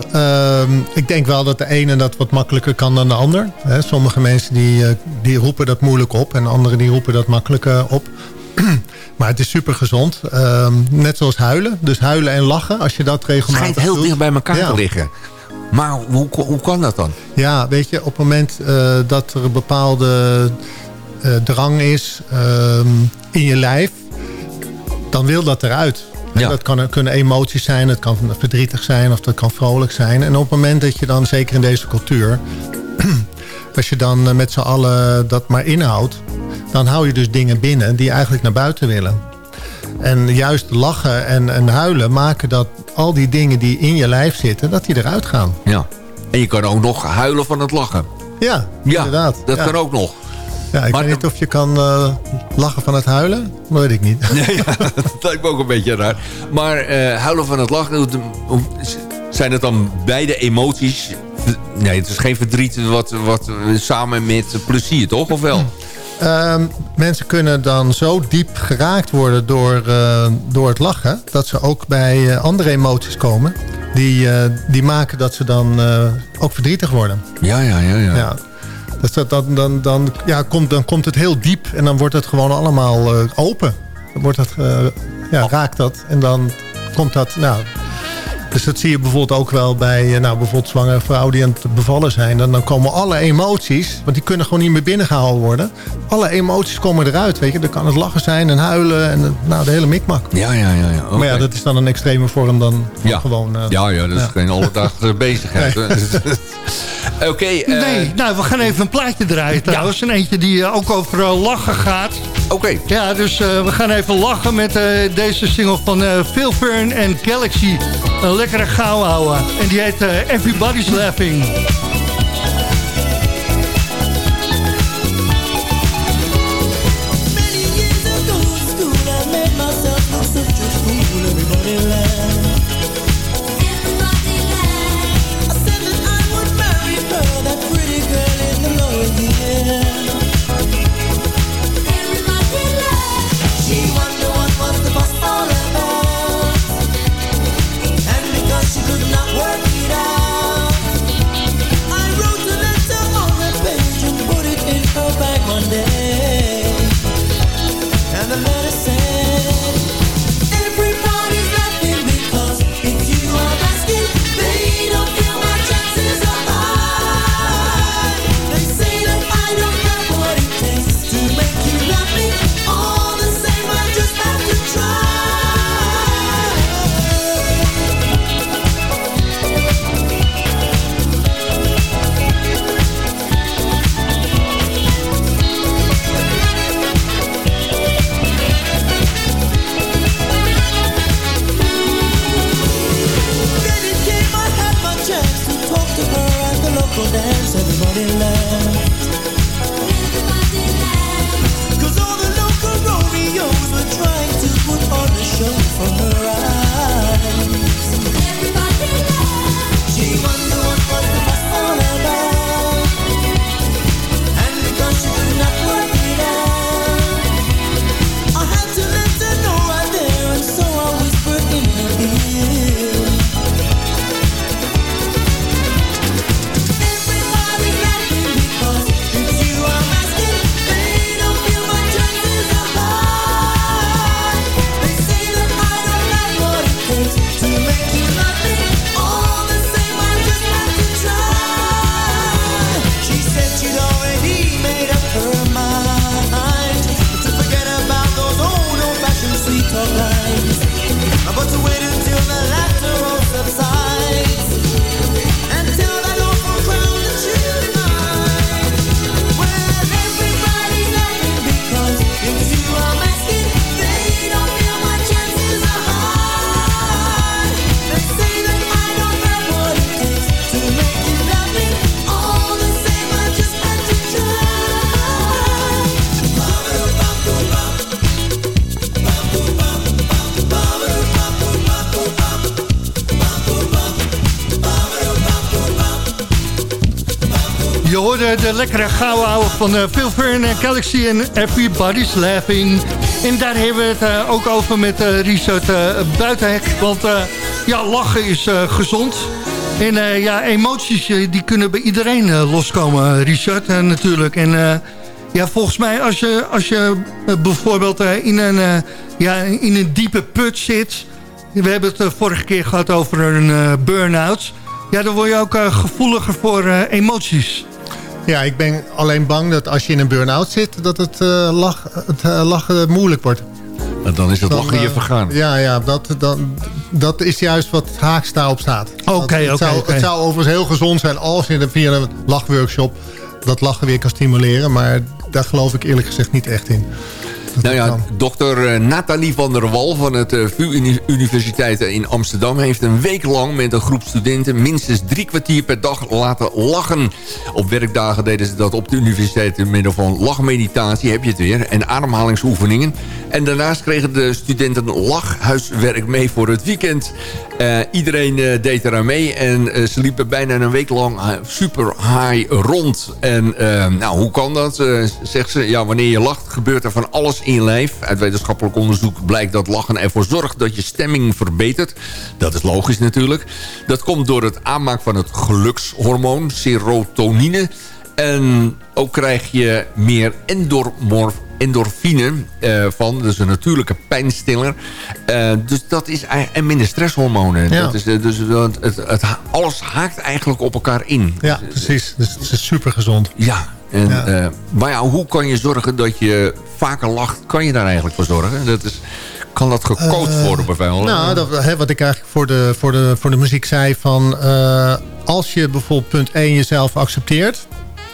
S8: ik denk wel dat de ene dat wat makkelijker kan dan de ander. Hè, sommige mensen die, eh, die roepen dat moeilijk op en anderen die roepen dat makkelijker op. maar het is super gezond. net zoals huilen. Dus huilen en lachen, als je dat regelmatig
S7: schijnt heel
S8: doet.
S7: dicht bij elkaar
S8: Ja.
S7: te liggen. Maar hoe, hoe kan dat dan?
S8: Ja, weet je, op het moment eh, dat er een bepaalde eh, drang is ehm, in je lijf, dan wil dat eruit.
S7: Ja.
S8: Dat kan, kunnen emoties zijn, het kan verdrietig zijn of dat kan vrolijk zijn. En op het moment dat je dan, zeker in deze cultuur, als je dan eh, met z'n allen dat maar inhoudt, dan hou je dus dingen binnen die eigenlijk naar buiten willen. En juist lachen en, en huilen maken dat al die dingen die in je lijf zitten, dat die eruit gaan.
S7: Ja. En je kan ook nog huilen van het lachen.
S8: Ja,
S7: Ja,
S8: inderdaad.
S7: dat
S8: Ja.
S7: kan ook nog.
S8: Ja, ik
S7: Maar-
S8: weet niet of je kan eh, lachen van het huilen. Dat weet ik niet.
S7: Nee, ja, dat lijkt me ook een beetje raar. Maar eh, huilen van het lachen, zijn het dan beide emoties? Nee, het is geen verdriet wat, wat samen met plezier, toch? Of wel?
S8: Ehm, mensen kunnen dan zo diep geraakt worden door, eh, door het lachen... dat ze ook bij eh, andere emoties komen... Die, eh, die maken dat ze dan ook verdrietig worden.
S7: Ja, ja, ja. ja.
S8: Ja. Dus dat, dat, dan, dan, ja, komt, dan komt het heel diep en dan wordt het gewoon allemaal open. Dan wordt het, eh, ja, raakt dat en dan komt dat... Nou, dus dat zie je bijvoorbeeld ook wel bij eh, nou, bijvoorbeeld zwangere vrouwen die aan het bevallen zijn. Dan, dan komen alle emoties, want die kunnen gewoon niet meer binnengehaald worden. Alle emoties komen eruit, weet je. Dan kan het lachen zijn en huilen en eh, nou, de hele mikmak.
S7: Ja, ja, ja. ja.
S8: Maar ja, dat is dan een extreme vorm dan van
S7: Ja.
S8: gewoon... eh,
S7: ja, ja, dat is
S8: ja.
S7: geen alledagse bezigheid. hè. Oké, eh,
S11: Nee, nou, we gaan even een plaatje draaien trouwens. Een eentje die ook over lachen gaat.
S7: Oké.
S11: Ja, dus eh, we gaan even lachen met eh, deze single van eh, Phil Fern en Galaxy. Een lekkere gauw houden. En die heet Everybody's Laughing. Lekkere gouden ouwe van eh, Phil Fern en Galaxy en Everybody's Laughing. En daar hebben we het eh, ook over met eh Richard Buitenhek. Want
S6: Ja, lachen is gezond. En ja, emoties die kunnen bij iedereen loskomen, Richard, natuurlijk. En ja, volgens mij als je, als je bijvoorbeeld in, een, ja, in een diepe put zit... We hebben het vorige keer gehad over een burn-out. Ja, dan word je ook gevoeliger voor emoties.
S8: Ja, ik ben alleen bang dat als je in een burn-out zit... dat het, eh, lach, het eh, lachen moeilijk wordt.
S7: En dan is het
S8: Dan,
S7: lachen je
S8: eh,
S7: vergaan.
S8: Ja, ja dat, dat, dat is juist wat haaks daarop staat.
S6: Oké,
S8: het
S6: oké, oké.
S8: Het zou overigens heel gezond zijn als je via een lachworkshop... dat lachen weer kan stimuleren. Maar daar geloof ik eerlijk gezegd niet echt in.
S7: Nou ja, dokter eh, Nathalie van der Wal van het eh, VU Uni- Universiteit in Amsterdam... heeft een week lang met een groep studenten minstens drie kwartier per dag laten lachen. Op werkdagen deden ze dat op de universiteit in middel van lachmeditatie, heb je het weer, en ademhalingsoefeningen. En daarnaast kregen de studenten lachhuiswerk mee voor het weekend. Eh, iedereen eh, deed eraan mee en eh, ze liepen bijna een week lang super high rond. En nou, hoe kan dat? Zegt ze, ja, wanneer je lacht gebeurt er van alles in je lijf. Uit wetenschappelijk onderzoek blijkt dat lachen ervoor zorgt dat je stemming verbetert. Dat is logisch natuurlijk. Dat komt door het aanmaak van het gelukshormoon, serotonine. En ook krijg je meer endormorf endorfine eh, van. Is een natuurlijke pijnstiller. Eh, dus dat is en minder stresshormonen.
S8: Ja.
S7: Dat is, eh, dus het, het, alles haakt eigenlijk op elkaar in.
S8: Ja, precies. Dus het is super gezond.
S7: Ja, en,
S8: Ja.
S7: maar ja, hoe kan je zorgen dat je vaker lacht? Kan je daar eigenlijk voor zorgen? Dat is, kan dat gecoacht worden bijvoorbeeld?
S8: Nou, dat, wat ik eigenlijk voor de, voor de, voor de muziek zei van... als je bijvoorbeeld punt 1 jezelf accepteert...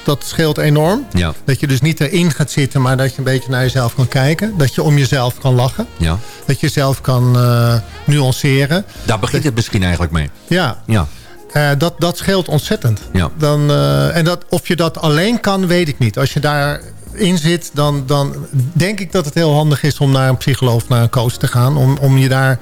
S8: dat scheelt enorm.
S7: Ja,
S8: Dat je dus niet erin gaat zitten, maar dat je een beetje naar jezelf kan kijken. Dat je om jezelf kan lachen.
S7: ja.
S8: Dat je jezelf kan eh, nuanceren.
S7: Daar begint het misschien eigenlijk mee.
S8: Ja,
S7: Ja,
S8: eh, dat, dat scheelt ontzettend.
S7: ja.
S8: Dan, eh, en dat, of je dat alleen kan, weet ik niet. Als je daarin zit, dan, dan denk ik dat het heel handig is... om naar een psycholoog of naar een coach te gaan. Om, om je daar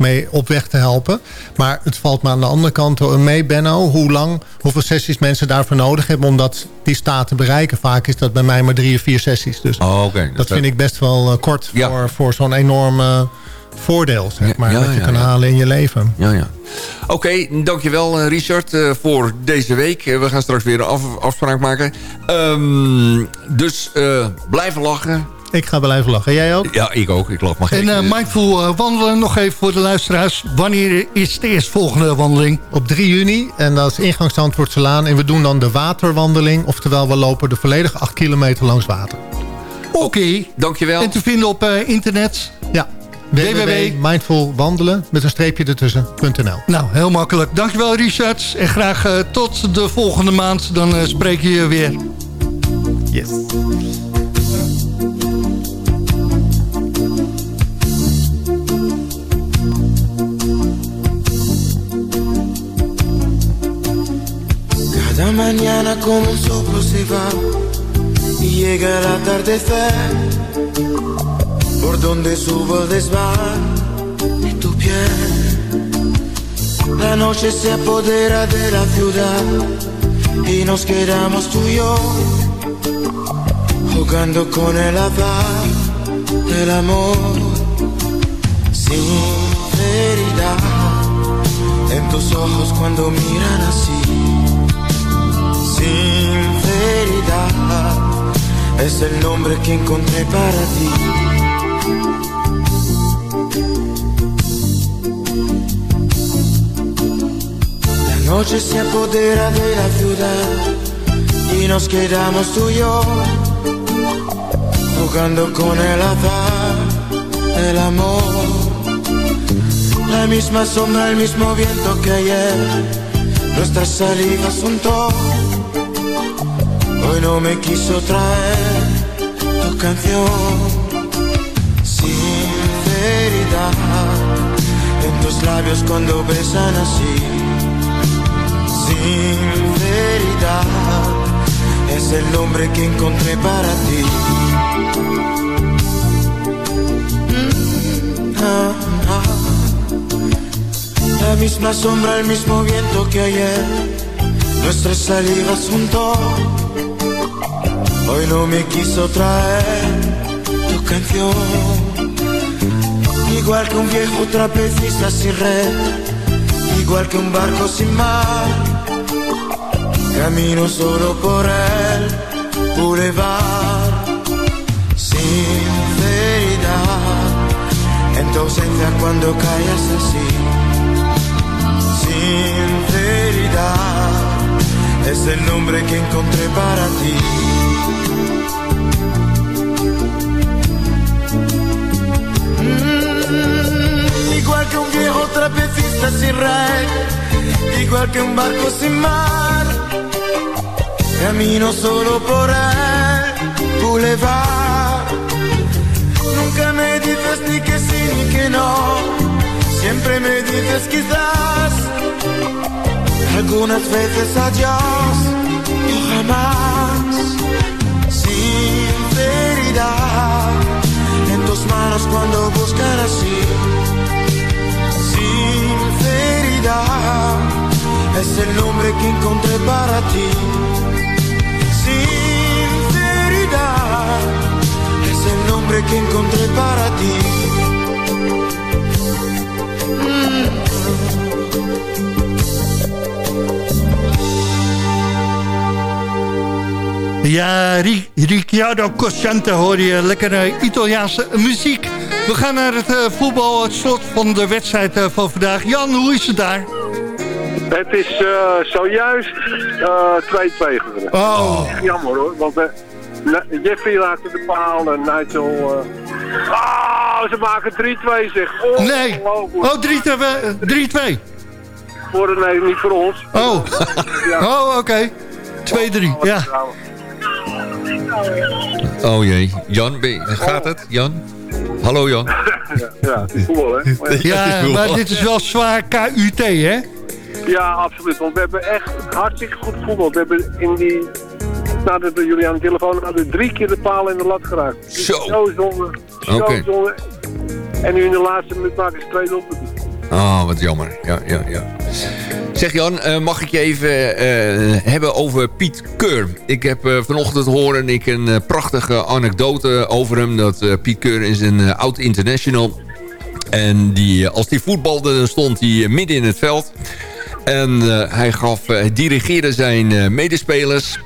S8: mee op weg te helpen. Maar het valt me aan de andere kant mee, Benno... hoe lang, hoeveel sessies mensen daarvoor nodig hebben... om dat, die staat te bereiken. Vaak is dat bij mij maar drie of vier sessies. Dus
S7: Oh, oké.
S8: dat vind ik best wel eh, kort
S7: Ja.
S8: voor, voor zo'n enorm eh, voordeel... Zeg maar,
S7: ja,
S8: dat je kan halen in je leven.
S7: Ja, ja. Oké, dankjewel eh, Richard eh, voor deze week. We gaan straks weer een af- afspraak maken. Ehm, dus eh, blijven lachen.
S8: Ik ga blijven lachen. Jij ook?
S7: Ja, ik ook. Ik lach maar
S6: En eh, mindful eh, wandelen nog even voor de luisteraars. Wanneer is de eerstvolgende wandeling?
S8: Op 3 juni. En dat is ingang Zandvoortselaan. En we doen dan de waterwandeling. Oftewel, we lopen de volledige 8 kilometer langs water.
S6: Oké.
S7: Dankjewel.
S6: En te vinden op eh, internet.
S8: Ja.
S6: www.
S8: www.mindfulwandelen met een streepje ertussen.nl
S6: Nou, heel makkelijk. Dankjewel Richard. En graag tot de volgende maand. Dan spreek je je weer.
S8: Yes.
S12: Mañana como un soplo se va y llega el atardecer. Por donde subo el desván de tu piel. La noche se apodera de la ciudad y nos quedamos tú y yo jugando con el azar del amor. Sinceridad en tus ojos cuando miran así. Sinceridad es el nombre que encontré para ti. La noche se apodera de la ciudad y nos quedamos tú y yo jugando con el azar del amor. La misma sombra, el mismo viento que ayer, nuestras salidas juntó. Hoy no me quiso traer tu canción. Sinceridad en tus labios cuando besan así. Sinceridad es el nombre que encontré para ti. Mm, ah, ah. La misma sombra, el mismo viento que ayer, nuestras salidas juntó. Hoy no me quiso traer tu canción. Igual que un viejo trapecista sin red, igual que un barco sin mar. Camino solo por el boulevard. Sinceridad en tu ausencia cuando callas así. Sinceridad es el nombre que encontré para ti. Trapecista sin red, igual que un barco sin mar. Camino solo por el boulevard. Nunca me dices ni que sí ni que no. Siempre me dices quizás. Algunas veces adiós y jamás. Sinceridad en tus manos cuando buscan así. Sinceridad es el nombre que encontré para ti. Sinceridad es el nombre que encontré para ti.
S6: Ja, Ri- Ricciardo Cosciante hoor je lekkere Italiaanse muziek. We gaan naar het eh, voetbal, het slot van de wedstrijd eh, van vandaag. Jan, hoe is het daar?
S10: Het is eh, zojuist eh, 2-2 geworden.
S6: Oh.
S10: Jammer hoor, want Na- Jeffrey raakte de paal en Nigel... Ah, ze maken 3-2 zeg.
S6: Nee. Oh, 3-2.
S10: Voor de, nee, niet voor ons.
S6: Oh, oh oké. 2-3, ja.
S7: Oh jee. Jan, gaat het? Jan? Hallo Jan.
S10: Ja, ja, het is voetbal hè. Maar
S6: Ja, maar dit is wel zwaar KUT, hè?
S10: Ja, absoluut. Want we hebben echt hartstikke goed voetbal. We hebben in die... Nadat we jullie aan de telefoon hadden, drie keer de paal in de lat geraakt. Dus
S7: Zo.
S10: Zo zonde. Zo
S7: Oké.
S10: zonde. En nu in de laatste minuut maken ze twee doelpunten.
S7: Oh, wat jammer. Ja, ja, ja. Zeg Jan, eh, mag ik je even eh, hebben over Piet Keur? Ik heb eh, vanochtend horen ik een prachtige anekdote over hem. Dat Piet Keur is een oud international. En die, als die voetbalde, stond hij midden in het veld. En eh, hij gaf, eh, hij dirigeerde zijn eh, medespelers.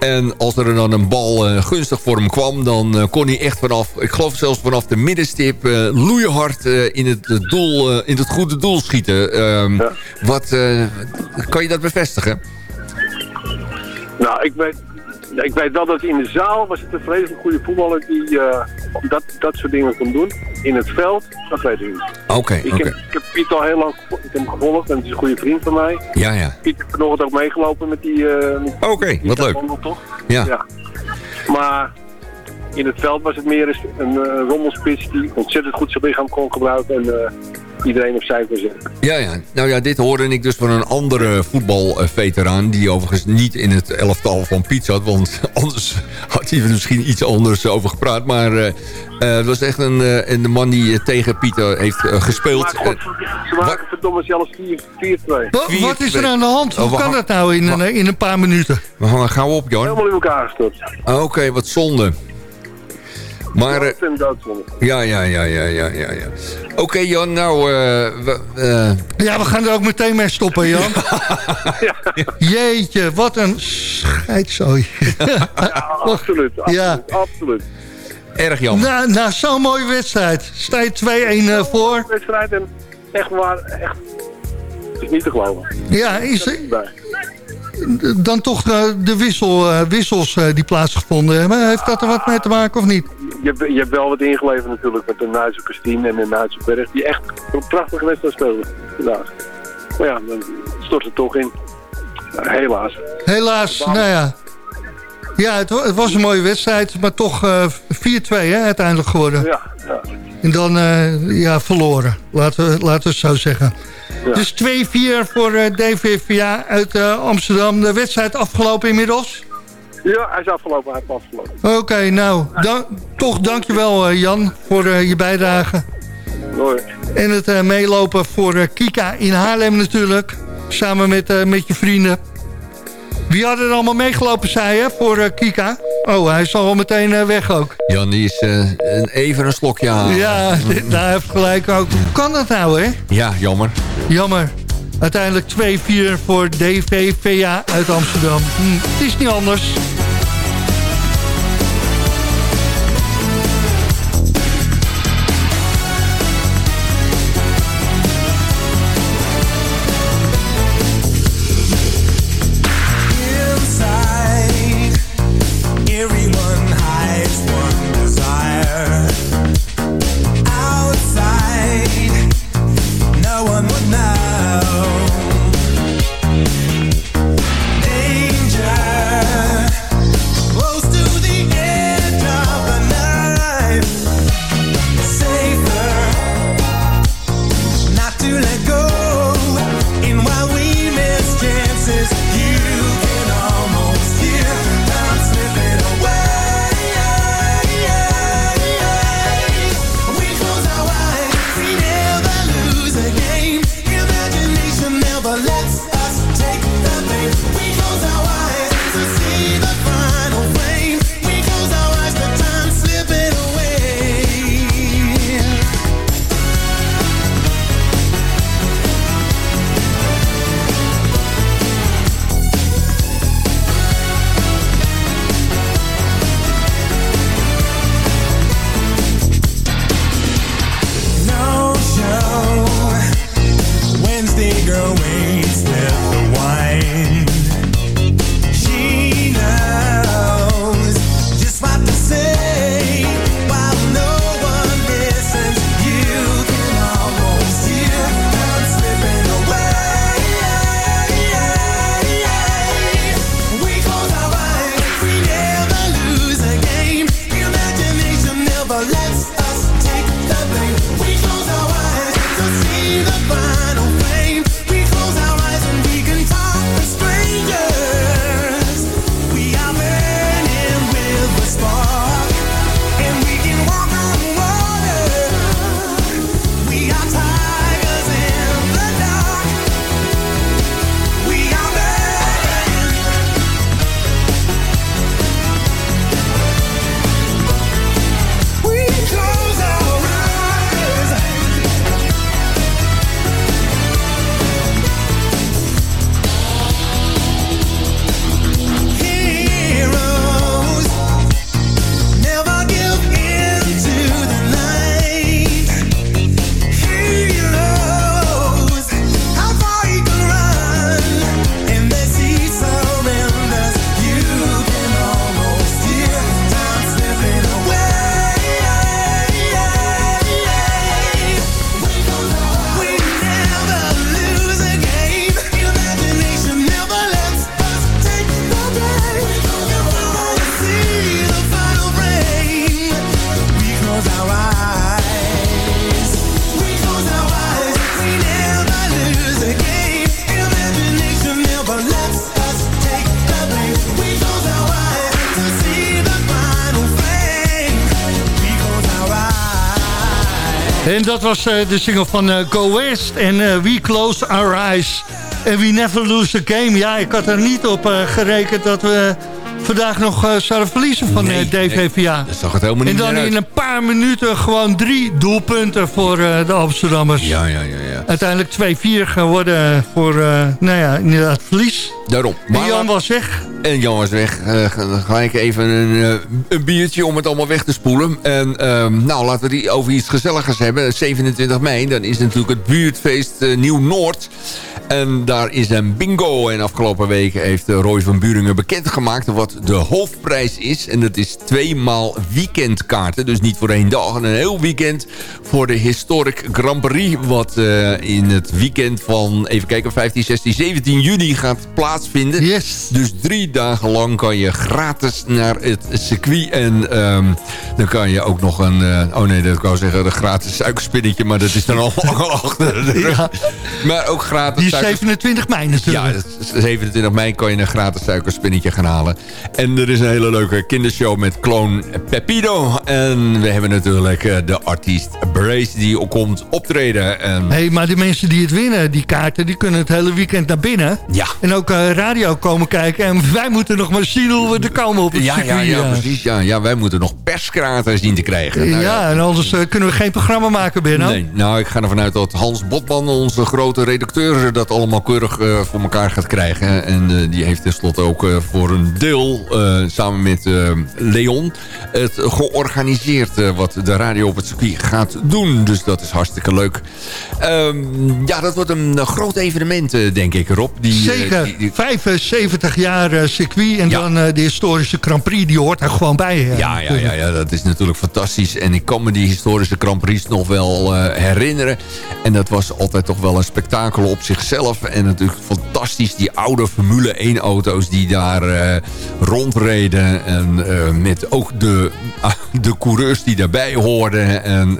S7: En als er dan een bal gunstig voor hem kwam... dan kon hij echt vanaf, ik geloof zelfs vanaf de middenstip... loeihard eh, in, het, doel, in het goede doel schieten. Ehm, wat, kan je dat bevestigen?
S10: Nou, ik weet, ik weet wel dat in de zaal was het een vreselijk goede voetballer die eh, dat, dat soort dingen kon doen. In het veld, dat weet ik niet.
S7: Oké,
S10: Ik,
S7: oké.
S10: heb, ik heb Piet al heel lang ik heb hem gevolgd en het is een goede vriend van mij.
S7: Ja, ja.
S10: Piet heeft vanochtend ook meegelopen met die... met
S7: Oké, wat leuk.
S10: wandel, toch?
S7: Ja.
S10: Maar in het veld was het meer eens een eh, rommelspits die ontzettend goed zijn lichaam kon gebruiken en iedereen opzij kon zetten.
S7: Ja, ja. Nou ja, dit hoorde ik dus van een andere voetbalveteraan... die overigens niet in het elftal van Piet zat... want anders had hij er misschien iets anders over gepraat. Maar eh, eh, het was echt een, eh, een man die tegen Piet heeft gespeeld.
S10: Maar God, ze maken verdomme zelfs 4-2.
S6: Wat, wat is er aan de hand?
S7: Oh,
S6: Hoe
S7: we
S6: kan dat nou in een, in een paar minuten?
S7: We hangen gauw op, Jan.
S10: Helemaal in elkaar gestort.
S7: Ah, Oké, wat zonde. Maar, eh, ja, ja, ja, ja, ja, ja. ja. Oké, Jan, nou... eh, we, eh,
S6: Ja, we gaan er ook meteen mee stoppen, Jan. Jeetje, wat een scheidzooi.
S10: Absoluut,
S6: Ja.
S10: absoluut, absoluut.
S7: Erg jammer.
S6: Na, na zo'n mooie wedstrijd. Sta je 2-1 eh, voor.
S10: wedstrijd en echt waar, echt, het is niet te geloven.
S6: Ja, is,
S10: Bij.
S6: Dan toch eh, de wissel, eh, wissels eh, die plaatsgevonden hebben. Heeft dat er wat mee te maken of niet?
S10: Je, hebt- je hebt wel wat ingeleverd natuurlijk met de Nuitse Christine en de Nuitse Berg, die echt een prachtige wedstrijd speelden vandaag. Maar ja, dan stort het toch in. Helaas.
S6: Helaas, nou ja. Ja, het, wa- het was een mooie wedstrijd, maar toch eh 4-2 hè, uiteindelijk geworden.
S10: Ja, ja.
S6: En dan ja, verloren, laten we, laten we het zo zeggen. Dus 2-4 voor eh, DVVA uit eh, Amsterdam. De wedstrijd afgelopen inmiddels?
S10: Ja, hij is afgelopen, hij heeft afgelopen.
S6: Oké, nou, dan, toch dankjewel eh, Jan voor je bijdrage.
S10: Hoi.
S6: En het meelopen voor Kika in Haarlem natuurlijk. Samen met, met je vrienden. Wie had er allemaal meegelopen, zei je, voor eh, Kika? Oh, hij is al meteen eh, weg ook.
S7: Jan, die is eh, een, even een slokje aan.
S6: Ja, dit- daar heeft gelijk ook. Hoe kan dat nou, hè?
S7: Ja, jammer.
S6: Jammer.
S13: Uiteindelijk 2-4 voor DVVA uit Amsterdam. Hm, het is niet anders. Dat was eh, de single van eh, Go West en eh, We Close Our Eyes. En We Never Lose a Game. Ja, ik had er niet op gerekend dat we vandaag nog zouden verliezen van
S7: Nee,
S13: DVVA.
S7: Dat zag het helemaal
S13: En
S7: niet
S13: dan
S7: meer uit.
S13: in een paar minuten gewoon drie doelpunten voor de Amsterdammers.
S7: Ja, ja, ja. ja.
S13: Uiteindelijk 2-4 geworden voor, nou ja, inderdaad verlies.
S7: Daarom.
S13: En Jan was weg.
S7: En Jan was weg. G- gelijk even een, eh, een biertje om het allemaal weg te spoelen. En ehm, nou, laten we die over iets gezelligers hebben. 27 mei, dan is natuurlijk het buurtfeest eh, Nieuw-Noord. En daar is een bingo. En afgelopen week heeft Roy van Buringen bekendgemaakt wat de hoofdprijs is. En dat is tweemaal weekendkaarten. Dus niet voor één dag, en een heel weekend voor de Historic Grand Prix. Wat in het weekend van, even kijken, 15, 16, 17 juni gaat plaatsvinden.
S13: Yes.
S7: Dus drie dagen lang kan je gratis naar het circuit. En ehm, dan kan je ook nog een... eh, oh nee, dat ik zeggen, een gratis suikerspinnetje. Maar dat is dan allemaal achter de rug.
S13: Ja.
S7: Maar ook gratis
S13: Die is
S7: suikers-
S13: 27 mei natuurlijk.
S7: ja, dat is 27 mei kan je een gratis suikerspinnetje gaan halen. En er is een hele leuke kindershow met kloon Pepito. En we hebben natuurlijk eh, de artiest Brace die ook komt optreden. En
S13: hey, maar
S6: die mensen die het winnen, die kaarten, die kunnen het hele weekend naar binnen.
S7: Ja.
S6: En ook eh, radio komen kijken. En wij moeten nog maar zien hoe we er komen op het
S7: Ja, ja,
S6: circuit.
S7: ja,
S6: eh.
S7: precies. Ja, ja, wij moeten nog perskraten zien te krijgen. Nou
S6: ja, en anders eh, kunnen we geen programma maken, Benno.
S7: Nee, nou, ik ga ervan uit dat Hans Botman, onze grote redacteur... dat allemaal keurig eh, voor elkaar gaat krijgen. En die heeft tenslotte ook voor een deel, samen met Leon... het georganiseerd wat de radio op het circuit gaat doen. Dus dat is hartstikke leuk. Ehm, ja, dat wordt een groot evenement, denk ik, Rob. Die,
S6: Zeker.
S7: die- die-
S6: 75 jaar circuit en
S7: Ja.
S6: dan eh, de historische Grand Prix, die hoort er gewoon bij.
S7: Ja, ja, ja, ja, dat is natuurlijk fantastisch. En ik kan me die historische Grand Prix nog wel eh, herinneren. En dat was altijd toch wel een spektakel op zichzelf. En natuurlijk fantastisch, die oude Formule 1 auto's die daar eh, rondreden. En met ook de, de coureurs die daarbij hoorden. En,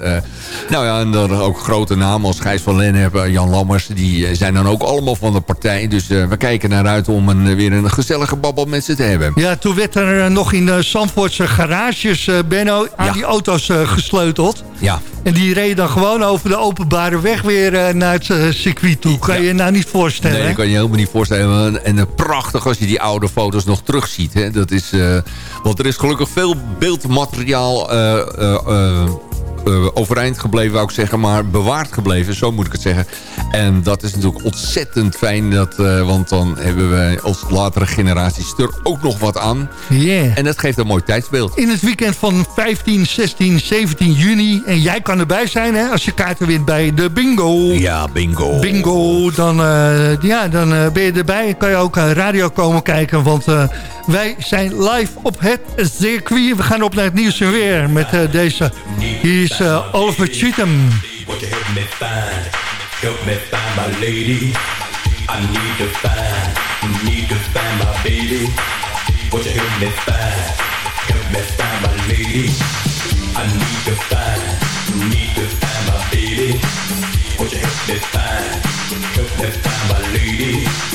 S7: nou ja, en dan ook grote namen als Gijs van Lennep, Jan Lammers. Die zijn dan ook allemaal van de partij. Dus we kijken naar uit om een, weer een gezellige babbel met ze te hebben.
S6: Ja, toen werd er eh, nog in de Zandvoortse garages, eh, Benno, aan
S7: Ja.
S6: die auto's eh, gesleuteld.
S7: Ja,
S6: En die reden dan gewoon over de openbare weg weer eh, naar het eh, circuit toe. Kan je je nou niet voorstellen?
S7: Nee, dat kan je helemaal niet voorstellen. En eh, prachtig als je die oude foto's nog terugziet. Hè. Dat is, eh, want er is gelukkig veel beeldmateriaal eh, eh, eh, eh, overeind gebleven, wou ik zeggen. Maar bewaard gebleven, zo moet ik het zeggen. En dat is natuurlijk ontzettend fijn. Dat, eh, want dan hebben wij als latere generaties er ook nog wat aan.
S6: Yeah.
S7: En dat geeft een mooi tijdsbeeld.
S6: In het weekend van 15, 16, 17 juni. En jij kan erbij zijn hè, als je kaarten wint bij de bingo.
S7: Ja, bingo.
S6: Bingo, dan, eh, ja, dan eh, ben je erbij. Kan je ook radio komen kijken. Want eh, wij zijn live op het circuit. We gaan op naar het nieuws en weer met deze. Hier is Oliver Cheatham.
S14: Help me find my lady? I need to find, need to find my baby. Won't you help me find, help me find my lady? I need to find, need to find my baby. Won't you help me find, help me find my lady?